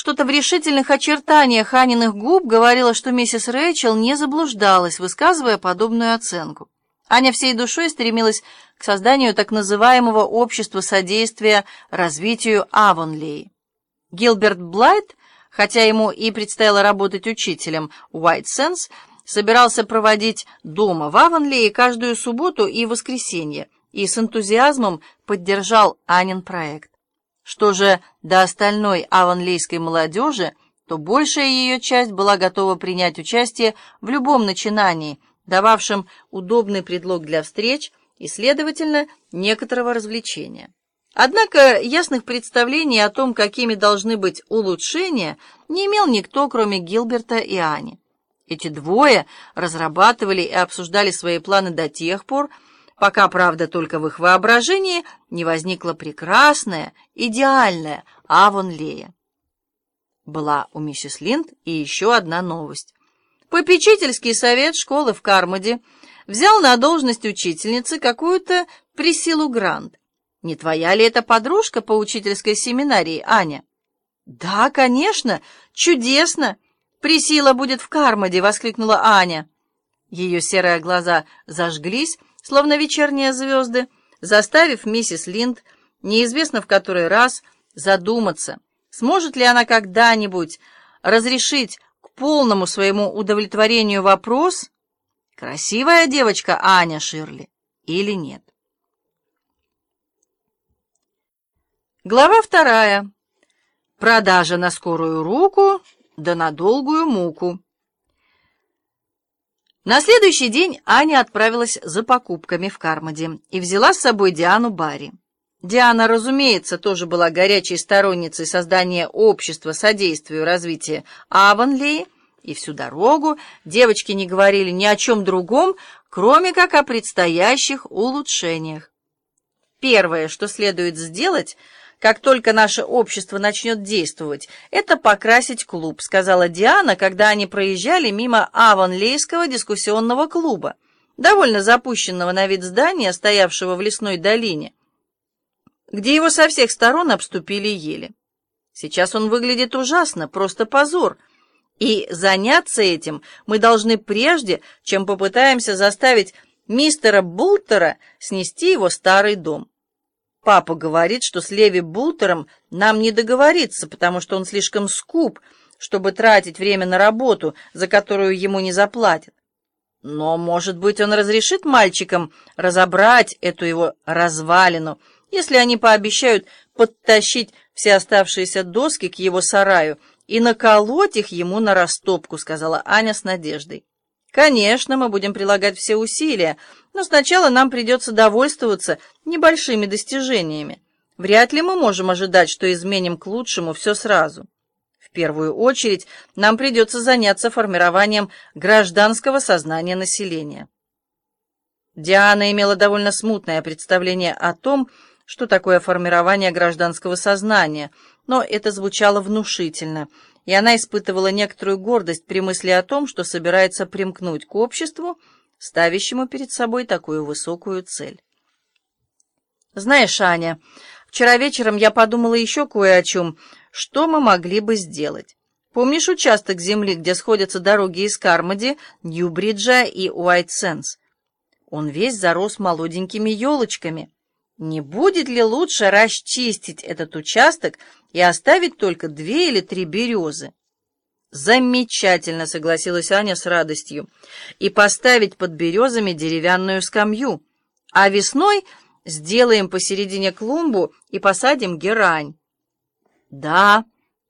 Что-то в решительных очертаниях Аниных губ говорило, что миссис Рэйчел не заблуждалась, высказывая подобную оценку. Аня всей душой стремилась к созданию так называемого общества содействия развитию Авонлей. Гилберт Блайт, хотя ему и предстояло работать учителем White собирался проводить дома в Авонлее каждую субботу и воскресенье и с энтузиазмом поддержал Анин проект. Что же до остальной аванлейской молодежи, то большая ее часть была готова принять участие в любом начинании, дававшем удобный предлог для встреч и, следовательно, некоторого развлечения. Однако ясных представлений о том, какими должны быть улучшения, не имел никто, кроме Гилберта и Ани. Эти двое разрабатывали и обсуждали свои планы до тех пор, пока, правда, только в их воображении не возникла прекрасная, идеальная Авонлея. Была у миссис Линд и еще одна новость. Попечительский совет школы в Кармоде взял на должность учительницы какую-то Присилу Грант. Не твоя ли это подружка по учительской семинарии, Аня? Да, конечно, чудесно. Присила будет в Кармоде, воскликнула Аня. Ее серые глаза зажглись, словно вечерние звезды, заставив миссис Линд, неизвестно в который раз, задуматься, сможет ли она когда-нибудь разрешить к полному своему удовлетворению вопрос, красивая девочка Аня Ширли или нет. Глава вторая. Продажа на скорую руку да на долгую муку. На следующий день Аня отправилась за покупками в Кармоде и взяла с собой Диану Барри. Диана, разумеется, тоже была горячей сторонницей создания общества содействию развитию Аванлии, и всю дорогу девочки не говорили ни о чем другом, кроме как о предстоящих улучшениях. Первое, что следует сделать — как только наше общество начнет действовать, это покрасить клуб», — сказала Диана, когда они проезжали мимо Аванлейского дискуссионного клуба, довольно запущенного на вид здания, стоявшего в лесной долине, где его со всех сторон обступили ели. Сейчас он выглядит ужасно, просто позор. И заняться этим мы должны прежде, чем попытаемся заставить мистера Бултера снести его старый дом. Папа говорит, что с Леви Бултером нам не договориться, потому что он слишком скуп, чтобы тратить время на работу, за которую ему не заплатят. Но, может быть, он разрешит мальчикам разобрать эту его развалину, если они пообещают подтащить все оставшиеся доски к его сараю и наколоть их ему на растопку, сказала Аня с надеждой. Конечно, мы будем прилагать все усилия, но сначала нам придется довольствоваться небольшими достижениями. Вряд ли мы можем ожидать, что изменим к лучшему все сразу. В первую очередь нам придется заняться формированием гражданского сознания населения. Диана имела довольно смутное представление о том, что такое формирование гражданского сознания, но это звучало внушительно – и она испытывала некоторую гордость при мысли о том, что собирается примкнуть к обществу, ставящему перед собой такую высокую цель. «Знаешь, Аня, вчера вечером я подумала еще кое о чем, что мы могли бы сделать. Помнишь участок земли, где сходятся дороги из Кармоди, Ньюбриджа и Уайтсенс? Он весь зарос молоденькими елочками». Не будет ли лучше расчистить этот участок и оставить только две или три березы? Замечательно, согласилась Аня с радостью. И поставить под березами деревянную скамью. А весной сделаем посередине клумбу и посадим герань. Да,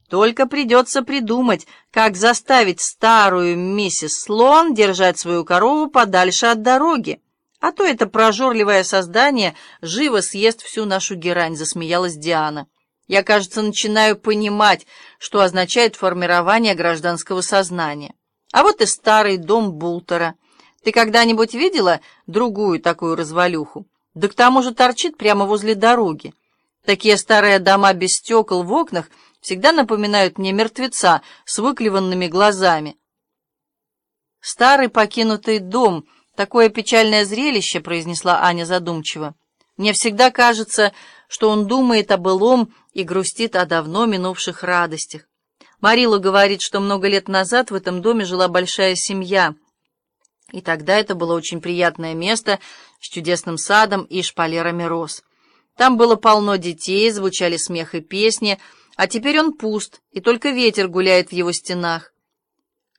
только придется придумать, как заставить старую миссис Слон держать свою корову подальше от дороги. А то это прожорливое создание живо съест всю нашу герань, засмеялась Диана. Я, кажется, начинаю понимать, что означает формирование гражданского сознания. А вот и старый дом Бултера. Ты когда-нибудь видела другую такую развалюху? Да к тому же торчит прямо возле дороги. Такие старые дома без стекол в окнах всегда напоминают мне мертвеца с выклеванными глазами. Старый покинутый дом — «Такое печальное зрелище», — произнесла Аня задумчиво. «Мне всегда кажется, что он думает о былом и грустит о давно минувших радостях. Марила говорит, что много лет назад в этом доме жила большая семья, и тогда это было очень приятное место с чудесным садом и шпалерами роз. Там было полно детей, звучали смех и песни, а теперь он пуст, и только ветер гуляет в его стенах.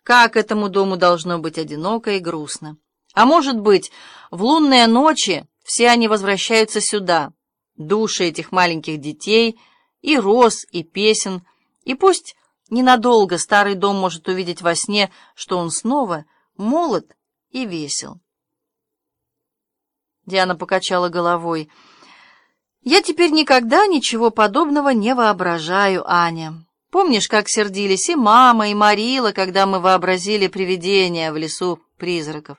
Как этому дому должно быть одиноко и грустно. А может быть, в лунные ночи все они возвращаются сюда, души этих маленьких детей, и роз, и песен, и пусть ненадолго старый дом может увидеть во сне, что он снова молод и весел. Диана покачала головой. «Я теперь никогда ничего подобного не воображаю, Аня. Помнишь, как сердились и мама, и Марила, когда мы вообразили привидения в лесу призраков?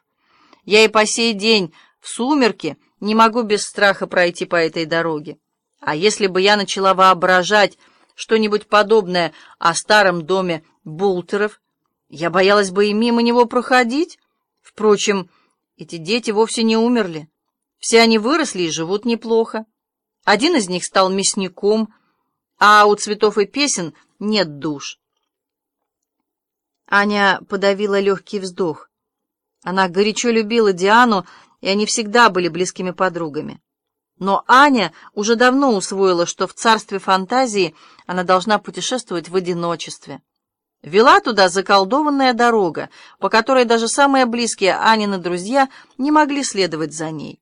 Я и по сей день в сумерки не могу без страха пройти по этой дороге. А если бы я начала воображать что-нибудь подобное о старом доме Бултеров, я боялась бы и мимо него проходить. Впрочем, эти дети вовсе не умерли. Все они выросли и живут неплохо. Один из них стал мясником, а у цветов и песен нет душ. Аня подавила легкий вздох. Она горячо любила Диану, и они всегда были близкими подругами. Но Аня уже давно усвоила, что в царстве фантазии она должна путешествовать в одиночестве. Вела туда заколдованная дорога, по которой даже самые близкие Анины друзья не могли следовать за ней.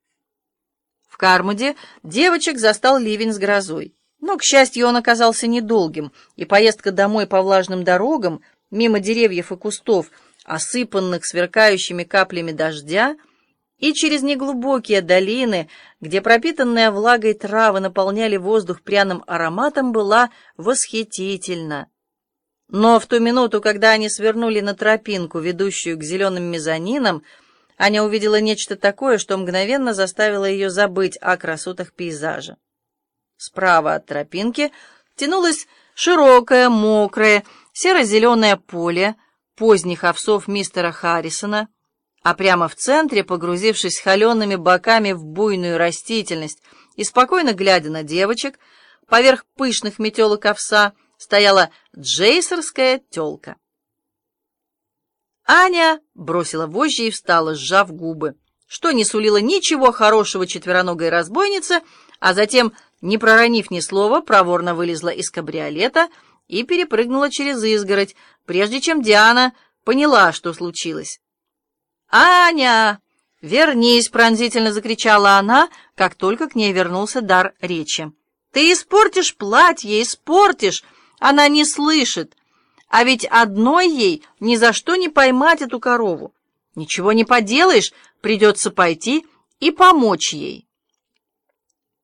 В Кармуде девочек застал ливень с грозой. Но, к счастью, он оказался недолгим, и поездка домой по влажным дорогам, мимо деревьев и кустов, осыпанных сверкающими каплями дождя, и через неглубокие долины, где пропитанные влагой травы наполняли воздух пряным ароматом, была восхитительна. Но в ту минуту, когда они свернули на тропинку, ведущую к зеленым мезонинам, Аня увидела нечто такое, что мгновенно заставило ее забыть о красотах пейзажа. Справа от тропинки тянулось широкое, мокрое, серо-зеленое поле поздних овсов мистера Харрисона, а прямо в центре, погрузившись холеными боками в буйную растительность и спокойно глядя на девочек, поверх пышных метелок овса стояла джейсерская тёлка. Аня бросила вожжи и встала, сжав губы, что не сулило ничего хорошего четвероногой разбойнице, а затем не проронив ни слова, проворно вылезла из кабриолета и перепрыгнула через изгородь, прежде чем Диана поняла, что случилось. «Аня, вернись!» — пронзительно закричала она, как только к ней вернулся дар речи. «Ты испортишь платье, испортишь! Она не слышит! А ведь одной ей ни за что не поймать эту корову. Ничего не поделаешь, придется пойти и помочь ей».